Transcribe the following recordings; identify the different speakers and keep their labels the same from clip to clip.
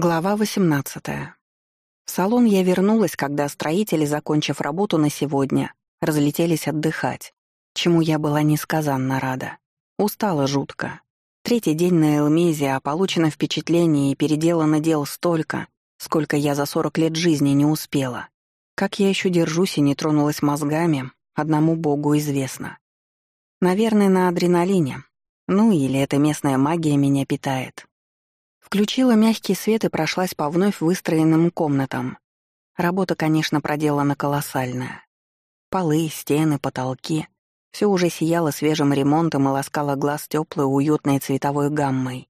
Speaker 1: Глава 18. В салон я вернулась, когда строители, закончив работу на сегодня, разлетелись отдыхать, чему я была несказанно рада. Устала жутко. Третий день на Элмезе, а получено впечатление и переделано дел столько, сколько я за 40 лет жизни не успела. Как я еще держусь и не тронулась мозгами, одному богу известно. Наверное, на адреналине. Ну или эта местная магия меня питает. Включила мягкий свет и прошлась по вновь выстроенным комнатам. Работа, конечно, проделана колоссальная. Полы, стены, потолки — все уже сияло свежим ремонтом и ласкало глаз теплой, уютной цветовой гаммой.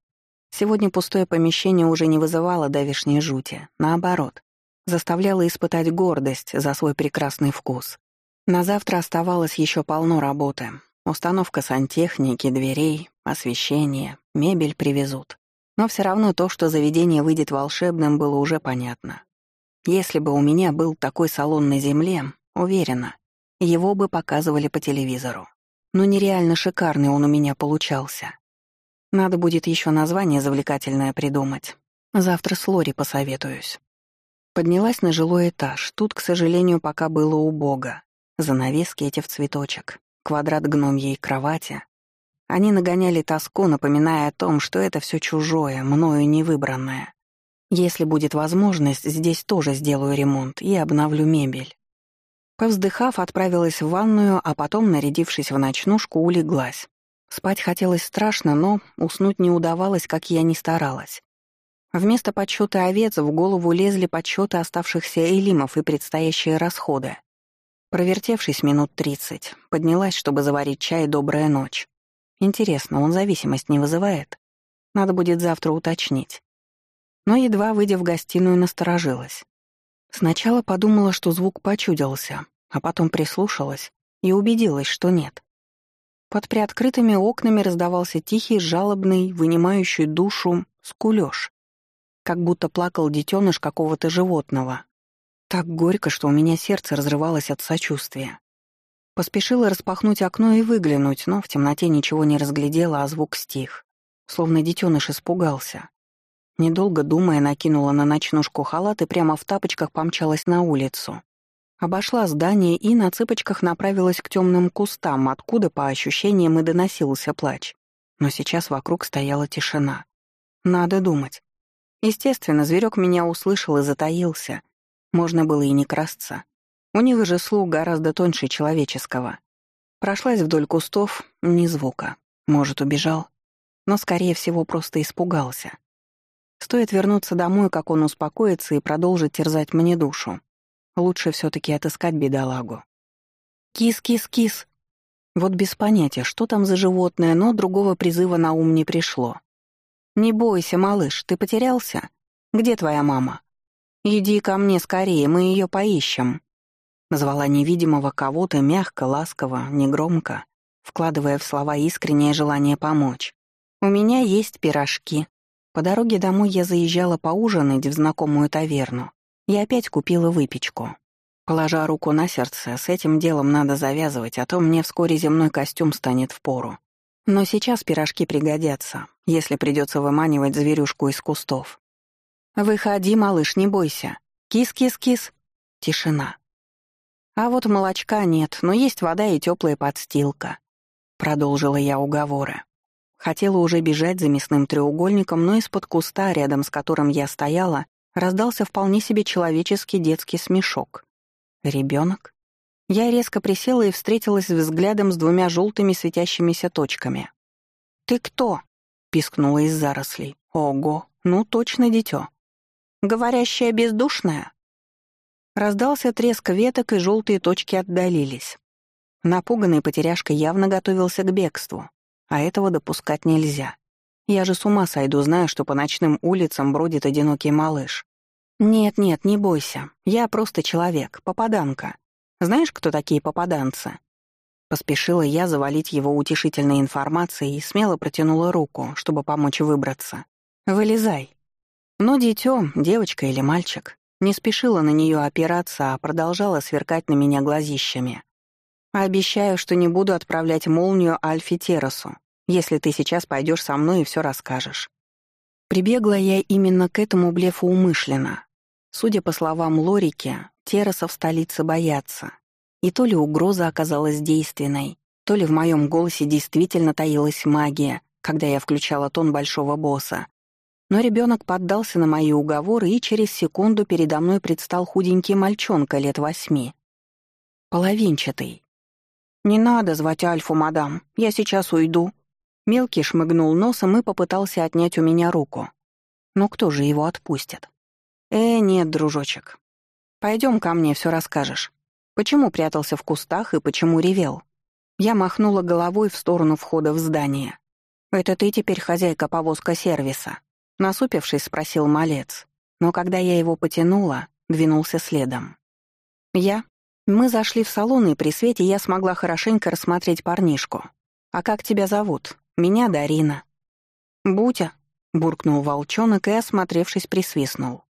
Speaker 1: Сегодня пустое помещение уже не вызывало давишней жути, наоборот, заставляло испытать гордость за свой прекрасный вкус. На завтра оставалось еще полно работы. Установка сантехники, дверей, освещение, мебель привезут. Но все равно то, что заведение выйдет волшебным, было уже понятно. Если бы у меня был такой салон на земле, уверена, его бы показывали по телевизору. Но нереально шикарный он у меня получался. Надо будет еще название завлекательное придумать. Завтра с Лори посоветуюсь. Поднялась на жилой этаж. Тут, к сожалению, пока было убого. Занавески эти в цветочек, квадрат гномьей кровати, они нагоняли тоску, напоминая о том, что это все чужое, мною невыбранное. Если будет возможность, здесь тоже сделаю ремонт и обновлю мебель. Повздыхав, отправилась в ванную, а потом, нарядившись в ночнушку, улеглась. Спать хотелось страшно, но уснуть не удавалось, как я ни старалась. Вместо подсчета овец в голову лезли подсчеты оставшихся элимов и предстоящие расходы. Провертевшись минут тридцать, поднялась, чтобы заварить чай «Добрая ночь». Интересно, он зависимость не вызывает? Надо будет завтра уточнить. Но едва выйдя в гостиную, насторожилась. Сначала подумала, что звук почудился, а потом прислушалась и убедилась, что нет. Под приоткрытыми окнами раздавался тихий, жалобный, вынимающий душу скулёж, как будто плакал детеныш какого-то животного. Так горько, что у меня сердце разрывалось от сочувствия. Поспешила распахнуть окно и выглянуть, но в темноте ничего не разглядела, а звук стих. Словно детеныш испугался. Недолго думая, накинула на ночнушку халат и прямо в тапочках помчалась на улицу. Обошла здание и на цыпочках направилась к темным кустам, откуда, по ощущениям, и доносился плач. Но сейчас вокруг стояла тишина. Надо думать. Естественно, зверек меня услышал и затаился. Можно было и не красться. У них же слух гораздо тоньше человеческого. Прошлась вдоль кустов, ни звука. Может, убежал. Но, скорее всего, просто испугался. Стоит вернуться домой, как он успокоится и продолжит терзать мне душу. Лучше все таки отыскать бедолагу. «Кис-кис-кис!» Вот без понятия, что там за животное, но другого призыва на ум не пришло. «Не бойся, малыш, ты потерялся? Где твоя мама? Иди ко мне скорее, мы ее поищем». Назвала невидимого кого-то мягко, ласково, негромко, вкладывая в слова искреннее желание помочь. «У меня есть пирожки». По дороге домой я заезжала поужинать в знакомую таверну и опять купила выпечку. Положа руку на сердце, с этим делом надо завязывать, а то мне вскоре земной костюм станет впору. Но сейчас пирожки пригодятся, если придется выманивать зверюшку из кустов. «Выходи, малыш, не бойся. Кис-кис-кис». Тишина. А вот молочка нет, но есть вода и теплая подстилка. Продолжила я уговоры. Хотела уже бежать за мясным треугольником, но из-под куста, рядом с которым я стояла, раздался вполне себе человеческий детский смешок. Ребенок? Я резко присела и встретилась взглядом с двумя желтыми светящимися точками. «Ты кто?» — пискнула из зарослей. «Ого, ну точно дитё». «Говорящая бездушная?» Раздался треск веток, и желтые точки отдалились. Напуганный потеряшка явно готовился к бегству, а этого допускать нельзя. Я же с ума сойду, зная, что по ночным улицам бродит одинокий малыш. Нет-нет, не бойся. Я просто человек, попаданка. Знаешь, кто такие попаданцы? Поспешила я завалить его утешительной информацией и смело протянула руку, чтобы помочь выбраться. «Вылезай». Но дитё, девочка или мальчик, не спешила на нее опираться, а продолжала сверкать на меня глазищами. «Обещаю, что не буду отправлять молнию Альфе Террасу, если ты сейчас пойдешь со мной и все расскажешь». Прибегла я именно к этому блефу умышленно. Судя по словам Лорики, Тереса в столице боятся. И то ли угроза оказалась действенной, то ли в моем голосе действительно таилась магия, когда я включала тон большого босса. Но ребенок поддался на мои уговоры, и через секунду передо мной предстал худенький мальчонка лет восьми. Половинчатый. «Не надо звать Альфу, мадам. Я сейчас уйду». Мелкий шмыгнул носом и попытался отнять у меня руку. Но кто же его отпустит? «Э, нет, дружочек. Пойдем ко мне, все расскажешь. Почему прятался в кустах и почему ревел?» Я махнула головой в сторону входа в здание. «Это ты теперь хозяйка повозка сервиса?» Насупившись, спросил малец. Но когда я его потянула, двинулся следом. «Я?» Мы зашли в салон, и при свете я смогла хорошенько рассмотреть парнишку. «А как тебя зовут?» «Меня Дарина». «Бутя», — буркнул волчонок и, осмотревшись, присвистнул.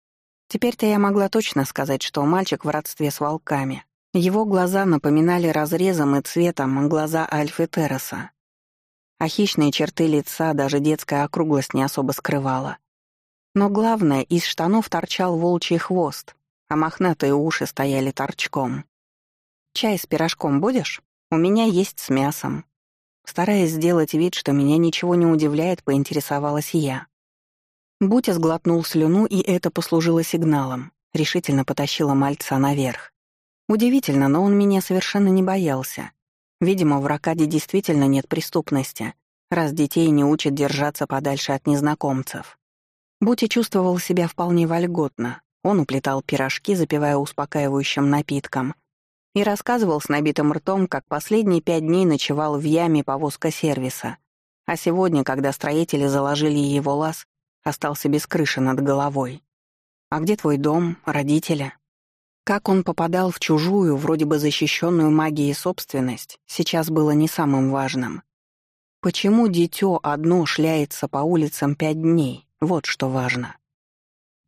Speaker 1: Теперь-то я могла точно сказать, что мальчик в родстве с волками. Его глаза напоминали разрезом и цветом глаза Альфы Терраса. А хищные черты лица даже детская округлость не особо скрывала. Но главное, из штанов торчал волчий хвост, а мохнатые уши стояли торчком. «Чай с пирожком будешь? У меня есть с мясом». Стараясь сделать вид, что меня ничего не удивляет, поинтересовалась я. Бутя сглотнул слюну, и это послужило сигналом. Решительно потащила мальца наверх. Удивительно, но он меня совершенно не боялся. Видимо, в Ракаде действительно нет преступности, раз детей не учат держаться подальше от незнакомцев. Бути чувствовал себя вполне вольготно. Он уплетал пирожки, запивая успокаивающим напитком, и рассказывал с набитым ртом, как последние пять дней ночевал в яме повозка сервиса, а сегодня, когда строители заложили его лаз, остался без крыши над головой. «А где твой дом, родители?» Как он попадал в чужую, вроде бы защищенную магией собственность, сейчас было не самым важным. Почему дитё одно шляется по улицам пять дней? Вот что важно.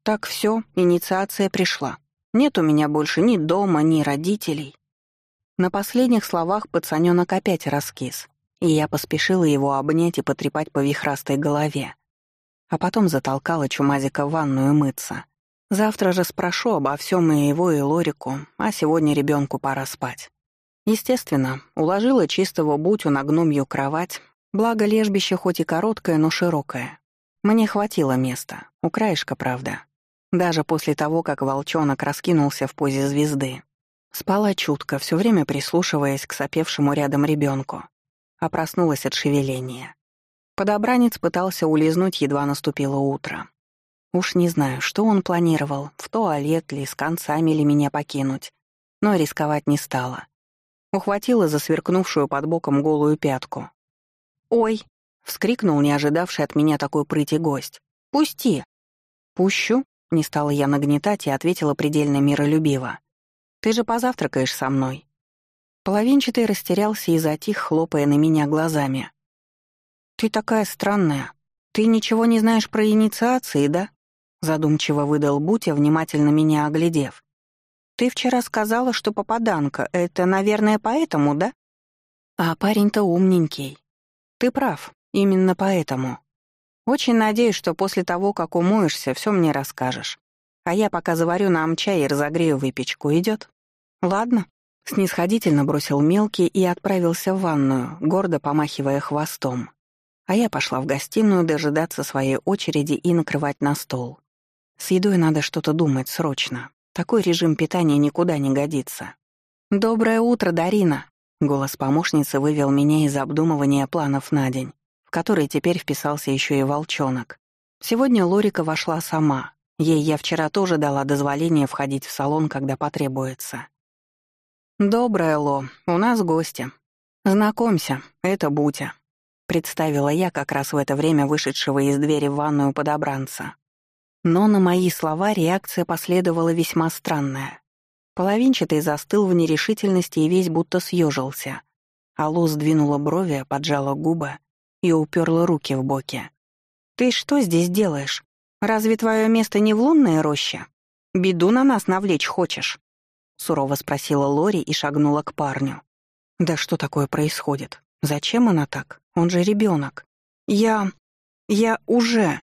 Speaker 1: Так все, инициация пришла. Нет у меня больше ни дома, ни родителей. На последних словах пацанёнок опять раскис, и я поспешила его обнять и потрепать по вихрастой голове. А потом затолкала чумазика в ванную мыться. Завтра же спрошу обо всем и его, и Лорику, а сегодня ребенку пора спать. Естественно, уложила чистого Бутю на гномью кровать, благо лежбище хоть и короткое, но широкое. Мне хватило места, у краешка, правда. Даже после того, как волчонок раскинулся в позе звезды. Спала чутко, все время прислушиваясь к сопевшему рядом ребенку, а проснулась от шевеления. Подобранец пытался улизнуть, едва наступило утро. Уж не знаю, что он планировал, в туалет ли, с концами ли меня покинуть, но рисковать не стала. Ухватила за сверкнувшую под боком голую пятку. «Ой!» — вскрикнул не ожидавший от меня такой прыти гость. «Пусти!» «Пущу?» — не стала я нагнетать и ответила предельно миролюбиво. «Ты же позавтракаешь со мной». Половинчатый растерялся и затих, хлопая на меня глазами. «Ты такая странная. Ты ничего не знаешь про инициации, да?» Задумчиво выдал Бутя, внимательно меня оглядев. «Ты вчера сказала, что попаданка. Это, наверное, поэтому, да?» «А парень-то умненький. Ты прав, именно поэтому. Очень надеюсь, что после того, как умоешься, все мне расскажешь. А я пока заварю нам чай и разогрею выпечку. Идет? Ладно?» Снисходительно бросил мелкий и отправился в ванную, гордо помахивая хвостом. А я пошла в гостиную дожидаться своей очереди и накрывать на стол. С едой надо что-то думать срочно. Такой режим питания никуда не годится. «Доброе утро, Дарина!» Голос помощницы вывел меня из обдумывания планов на день, в который теперь вписался еще и волчонок. Сегодня Лорика вошла сама. Ей я вчера тоже дала дозволение входить в салон, когда потребуется. «Доброе, Ло, у нас гости. Знакомься, это Бутя», — представила я как раз в это время вышедшего из двери в ванную подобранца. Но на мои слова реакция последовала весьма странная. Половинчатый застыл в нерешительности и весь будто съежился. Аллу сдвинула брови, поджала губы и уперла руки в боки. «Ты что здесь делаешь? Разве твое место не в лунной роще? Беду на нас навлечь хочешь?» Сурово спросила Лори и шагнула к парню. «Да что такое происходит? Зачем она так? Он же ребенок. Я... я уже...»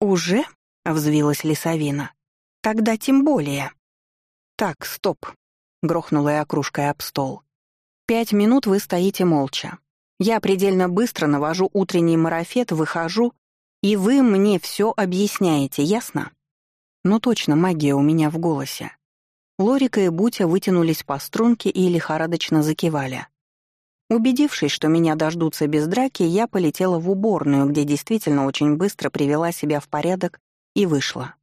Speaker 1: «Уже?» — взвилась лесовина. «Тогда тем более». «Так, стоп», — грохнула я кружкой об стол. «Пять минут вы стоите молча. Я предельно быстро навожу утренний марафет, выхожу, и вы мне все объясняете, ясно?» Ну точно, магия у меня в голосе. Лорика и Бутя вытянулись по струнке и лихорадочно закивали. Убедившись, что меня дождутся без драки, я полетела в уборную, где действительно очень быстро привела себя в порядок и вышла.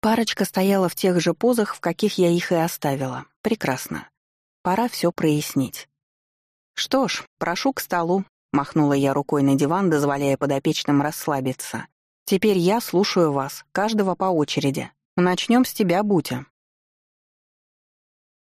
Speaker 1: Парочка стояла в тех же позах, в каких я их и оставила. Прекрасно. Пора все прояснить. «Что ж, прошу к столу», — махнула я рукой на диван, дозволяя подопечным расслабиться. «Теперь я слушаю вас, каждого по очереди. Начнем с тебя, Бутя.